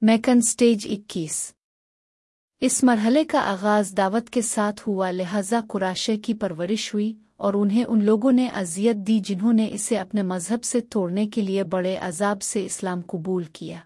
Maken stage اکیس۔ اس مرحلے کا آغاز دعوت کے ساتھ ہوا، لہذا قراشے کی پرورش ہوئی اور انہیں ان لوگوں نے اذیت دی جنہوں نے اسے اپنے مذہب سے توڑنے کے لیے بڑے عذاب سے اسلام قبول کیا۔